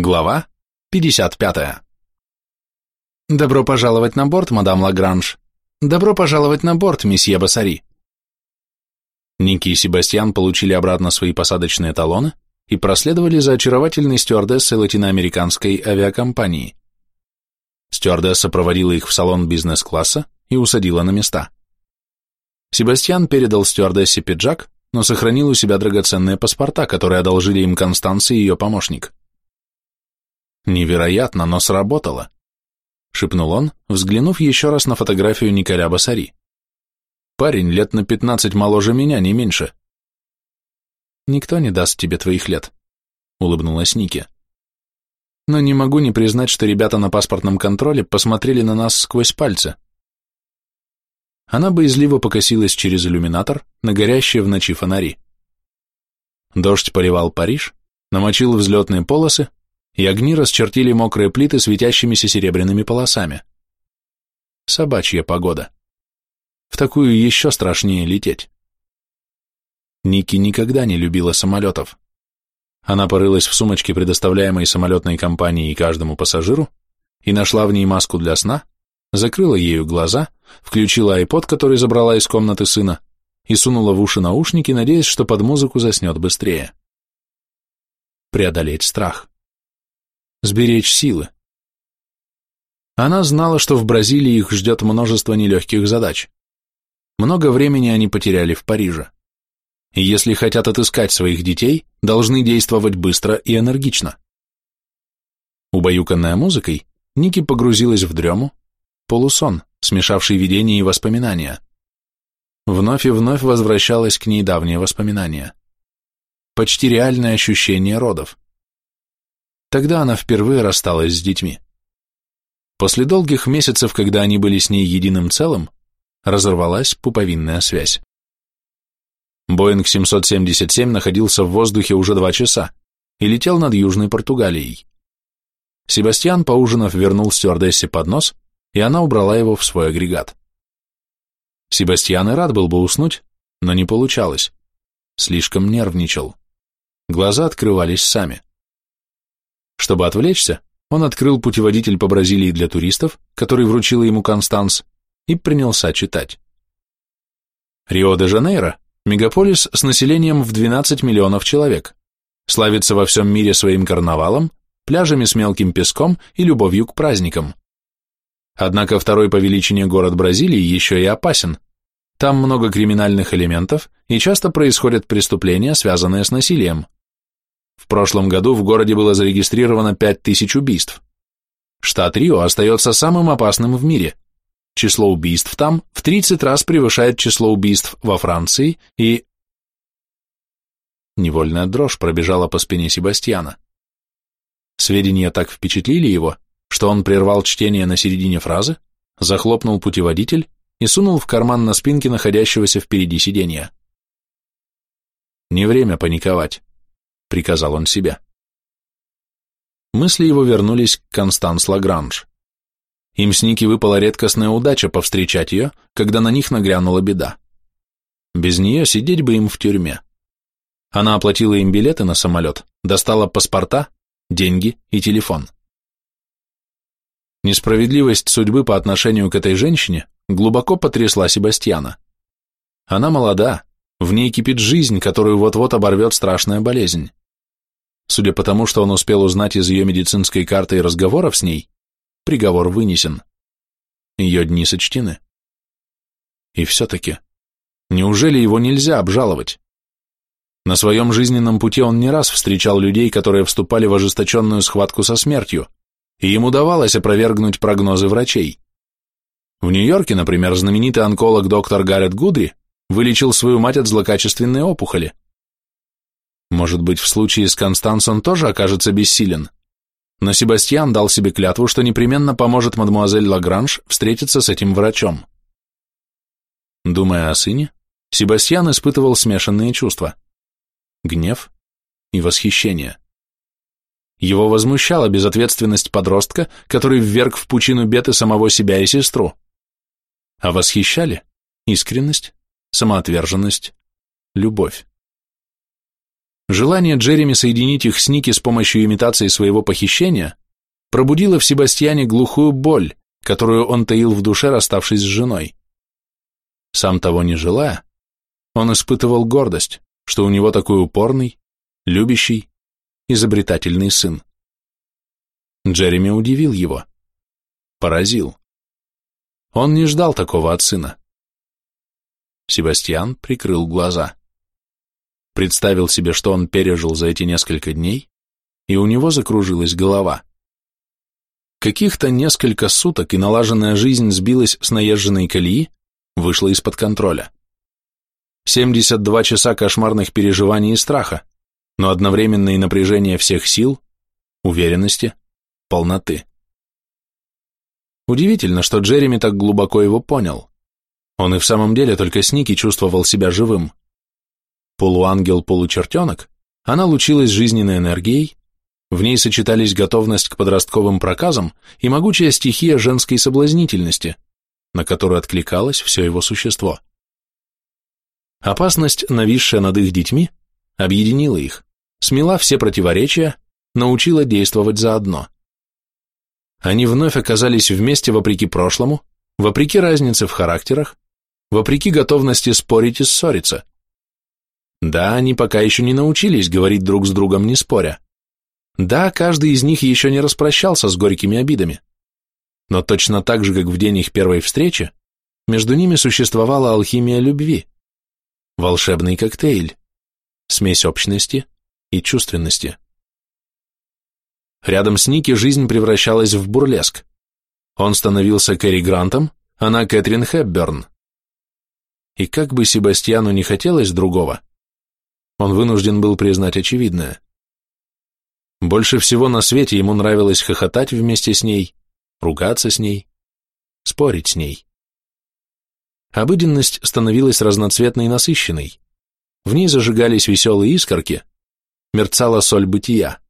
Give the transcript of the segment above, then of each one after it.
Глава 55. Добро пожаловать на борт, мадам Лагранж. Добро пожаловать на борт, месье Басари. Ники и Себастьян получили обратно свои посадочные талоны и проследовали за очаровательной стюардессой латиноамериканской авиакомпании. Стюардесса проводила их в салон бизнес-класса и усадила на места. Себастьян передал стюардессе пиджак, но сохранил у себя драгоценные паспорта, которые одолжили им Констанция и ее помощник. Невероятно, но сработало, шепнул он, взглянув еще раз на фотографию Николя Басари. Парень лет на пятнадцать моложе меня, не меньше. Никто не даст тебе твоих лет, улыбнулась Ники. Но не могу не признать, что ребята на паспортном контроле посмотрели на нас сквозь пальцы. Она боязливо покосилась через иллюминатор на горящие в ночи фонари. Дождь поливал Париж, намочил взлетные полосы, и огни расчертили мокрые плиты светящимися серебряными полосами. Собачья погода. В такую еще страшнее лететь. Ники никогда не любила самолетов. Она порылась в сумочке, предоставляемой самолетной компанией каждому пассажиру, и нашла в ней маску для сна, закрыла ею глаза, включила iPod, который забрала из комнаты сына, и сунула в уши наушники, надеясь, что под музыку заснет быстрее. Преодолеть страх сберечь силы. Она знала, что в Бразилии их ждет множество нелегких задач. Много времени они потеряли в Париже. И если хотят отыскать своих детей, должны действовать быстро и энергично. Убаюканная музыкой, Ники погрузилась в дрему, полусон, смешавший видения и воспоминания. Вновь и вновь возвращалось к ней давнее воспоминание. Почти реальное ощущение родов. Тогда она впервые рассталась с детьми. После долгих месяцев, когда они были с ней единым целым, разорвалась пуповинная связь. Боинг 777 находился в воздухе уже два часа и летел над Южной Португалией. Себастьян, поужинав, вернул стюардессе поднос, и она убрала его в свой агрегат. Себастьян и рад был бы уснуть, но не получалось. Слишком нервничал. Глаза открывались сами. Чтобы отвлечься, он открыл путеводитель по Бразилии для туристов, который вручила ему Констанс, и принялся читать. Рио-де-Жанейро – мегаполис с населением в 12 миллионов человек, славится во всем мире своим карнавалом, пляжами с мелким песком и любовью к праздникам. Однако второй по величине город Бразилии еще и опасен. Там много криминальных элементов и часто происходят преступления, связанные с насилием. В прошлом году в городе было зарегистрировано 5000 убийств. Штат Рио остается самым опасным в мире. Число убийств там в 30 раз превышает число убийств во Франции и... Невольная дрожь пробежала по спине Себастьяна. Сведения так впечатлили его, что он прервал чтение на середине фразы, захлопнул путеводитель и сунул в карман на спинке находящегося впереди сиденья. Не время паниковать. — приказал он себе. Мысли его вернулись к Констанс Лагранж. Им с Ники выпала редкостная удача повстречать ее, когда на них нагрянула беда. Без нее сидеть бы им в тюрьме. Она оплатила им билеты на самолет, достала паспорта, деньги и телефон. Несправедливость судьбы по отношению к этой женщине глубоко потрясла Себастьяна. Она молода, в ней кипит жизнь, которую вот-вот оборвет страшная болезнь. Судя по тому, что он успел узнать из ее медицинской карты и разговоров с ней, приговор вынесен. Ее дни сочтены. И все-таки, неужели его нельзя обжаловать? На своем жизненном пути он не раз встречал людей, которые вступали в ожесточенную схватку со смертью, и им удавалось опровергнуть прогнозы врачей. В Нью-Йорке, например, знаменитый онколог доктор Гаррет Гудри вылечил свою мать от злокачественной опухоли, может быть, в случае с Констанс он тоже окажется бессилен. Но Себастьян дал себе клятву, что непременно поможет мадмуазель Лагранж встретиться с этим врачом. Думая о сыне, Себастьян испытывал смешанные чувства. Гнев и восхищение. Его возмущала безответственность подростка, который вверг в пучину бед и самого себя и сестру. А восхищали искренность, самоотверженность, любовь. Желание Джереми соединить их с Ники с помощью имитации своего похищения пробудило в Себастьяне глухую боль, которую он таил в душе, расставшись с женой. Сам того не желая, он испытывал гордость, что у него такой упорный, любящий, изобретательный сын. Джереми удивил его, поразил. Он не ждал такого от сына. Себастьян прикрыл глаза. Представил себе, что он пережил за эти несколько дней, и у него закружилась голова. Каких-то несколько суток и налаженная жизнь сбилась с наезженной колеи, вышла из-под контроля. 72 часа кошмарных переживаний и страха, но одновременно и напряжение всех сил, уверенности, полноты. Удивительно, что Джереми так глубоко его понял. Он и в самом деле только с Ники чувствовал себя живым. Полуангел-получертенок, она лучилась жизненной энергией, в ней сочетались готовность к подростковым проказам и могучая стихия женской соблазнительности, на которую откликалось все его существо. Опасность, нависшая над их детьми, объединила их, смела все противоречия, научила действовать заодно. Они вновь оказались вместе вопреки прошлому, вопреки разнице в характерах, вопреки готовности спорить и ссориться. Да, они пока еще не научились говорить друг с другом не споря. Да, каждый из них еще не распрощался с горькими обидами. Но точно так же, как в день их первой встречи, между ними существовала алхимия любви, волшебный коктейль, смесь общности и чувственности. Рядом с Ники жизнь превращалась в бурлеск. Он становился Кэрри Грантом, она Кэтрин Хепберн. И как бы Себастьяну не хотелось другого, он вынужден был признать очевидное. Больше всего на свете ему нравилось хохотать вместе с ней, ругаться с ней, спорить с ней. Обыденность становилась разноцветной и насыщенной. В ней зажигались веселые искорки, мерцала соль бытия.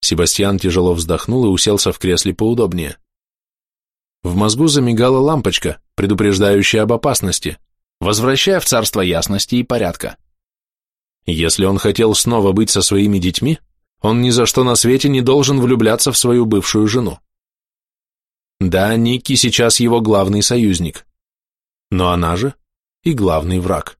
Себастьян тяжело вздохнул и уселся в кресле поудобнее. В мозгу замигала лампочка, предупреждающая об опасности, возвращая в царство ясности и порядка. Если он хотел снова быть со своими детьми, он ни за что на свете не должен влюбляться в свою бывшую жену. Да, Никки сейчас его главный союзник, но она же и главный враг.